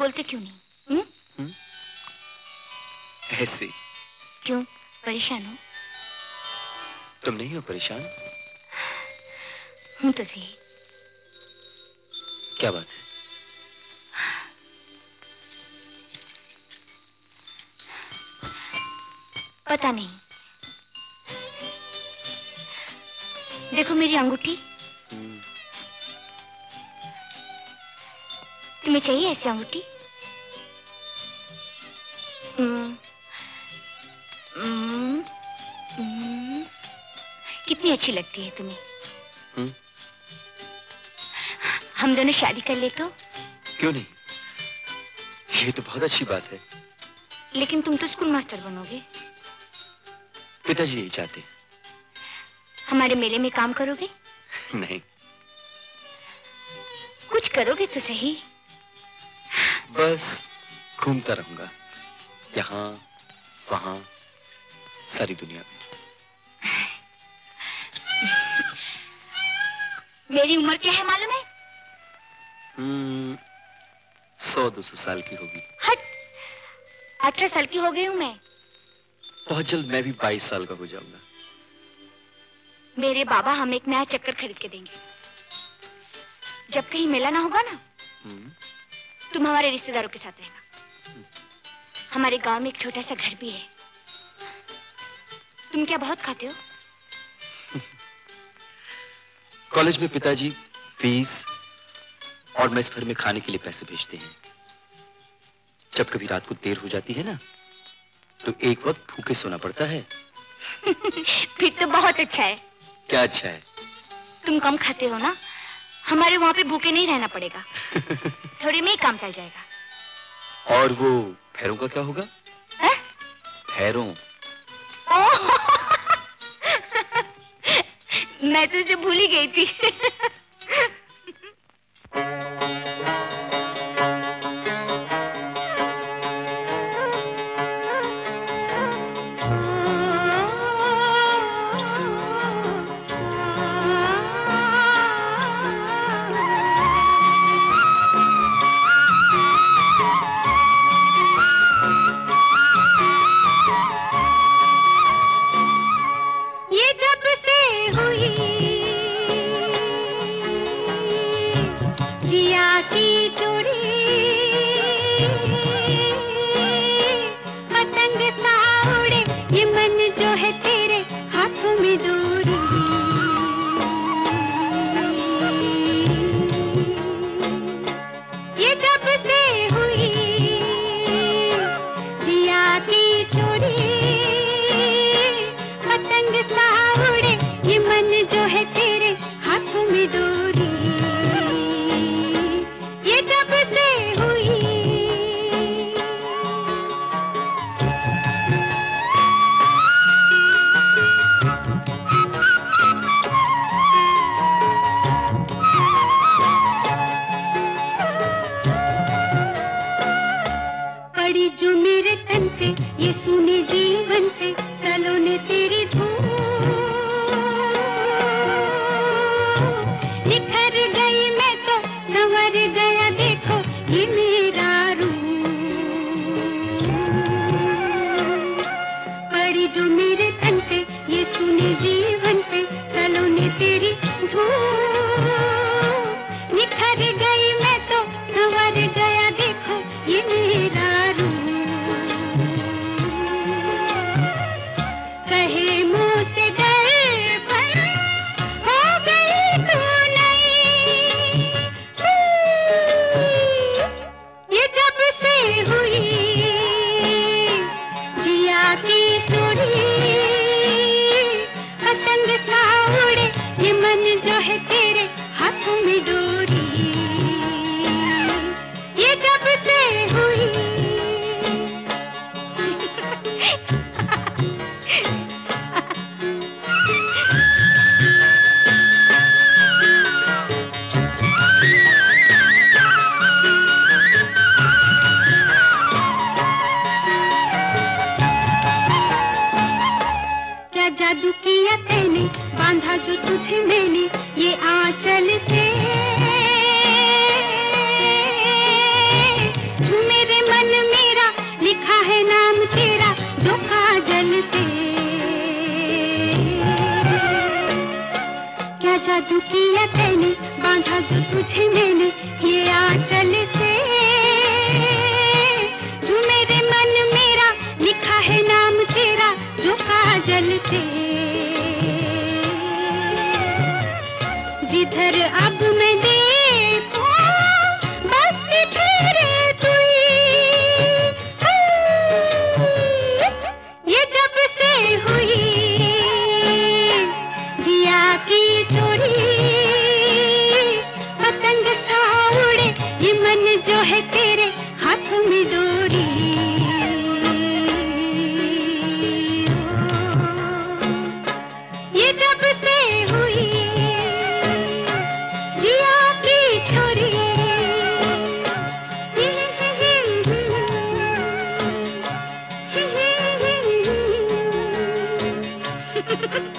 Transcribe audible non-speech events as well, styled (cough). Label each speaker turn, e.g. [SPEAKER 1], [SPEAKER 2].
[SPEAKER 1] बोलते क्यों नहीं? हुँ?
[SPEAKER 2] हुँ? ऐसे।
[SPEAKER 1] क्यों? परेशान हो?
[SPEAKER 2] तुम नहीं हो परेशान?
[SPEAKER 1] हूँ तो सही।
[SPEAKER 2] क्या बात है?
[SPEAKER 1] पता नहीं। देखो मेरी अंगूठी। तुम्हें चाहिए ऐसी अंगूठी? हम्म, हम्म, हम्म, कितनी अच्छी लगती है तुम्हें। हम दोनों शादी कर ले तो
[SPEAKER 2] क्यों नहीं? ये तो बहुत अच्छी बात है।
[SPEAKER 1] लेकिन तुम तो स्कूल मास्टर बनोगे।
[SPEAKER 2] पिताजी यही चाहते।
[SPEAKER 1] हमारे मेले में काम करोगे?
[SPEAKER 2] नहीं।
[SPEAKER 1] कुछ करोगे तो सही।
[SPEAKER 2] बस घूमता रहूँगा। यहाँ वहाँ सारी दुनिया में।
[SPEAKER 1] मेरी उम्र क्या है मालूम है?
[SPEAKER 2] हम्म, सौ दो सौ साल की होगी।
[SPEAKER 1] हट! अठारह साल की हो गई हूँ मैं।
[SPEAKER 2] बहुत जल्द मैं भी बाईस साल का हो जाऊँगा।
[SPEAKER 1] मेरे बाबा हमें एक नया चक्कर खरीद के देंगे। जब कहीं मेला ना होगा ना
[SPEAKER 2] हम्म,
[SPEAKER 1] तुम हमारे रिश्तेदारों के साथ रहना। हमारे गाँव में एक छोटा सा घर भी है। तुम क्या बहुत खाते हो?
[SPEAKER 2] कॉलेज में पिताजी फ़ीस और मेस भर में खाने के लिए पैसे भेजते हैं। जब कभी रात को देर हो जाती है ना तो एक वक्त भूखे सोना पड़ता है। (laughs)
[SPEAKER 1] फिर तो बहुत अच्छा है।
[SPEAKER 2] क्या अच्छा है?
[SPEAKER 1] तुम कम खाते हो ना? हमारे वहाँ पे भूखे नहीं रहना पड़ेगा। (laughs) थोड़ी में ही काम चल जाएगा।
[SPEAKER 2] और वो भैरों का क्या होगा?
[SPEAKER 1] फेरों
[SPEAKER 2] भैरों। (laughs)
[SPEAKER 1] मैं तो इसे भूल ही गई थी। (laughs) बांधा जो तुझे मैंने, ये आंचल से। मेरे मन मेरा, लिखा है नाम तेरा, जो काजल से। क्या जादू किया तैने, बांधा जो तुझे मैंने, ये आंचल से। है तेरे हाथ में डोरी ये जब से हुई, जिया की छोरी Ha ha ha!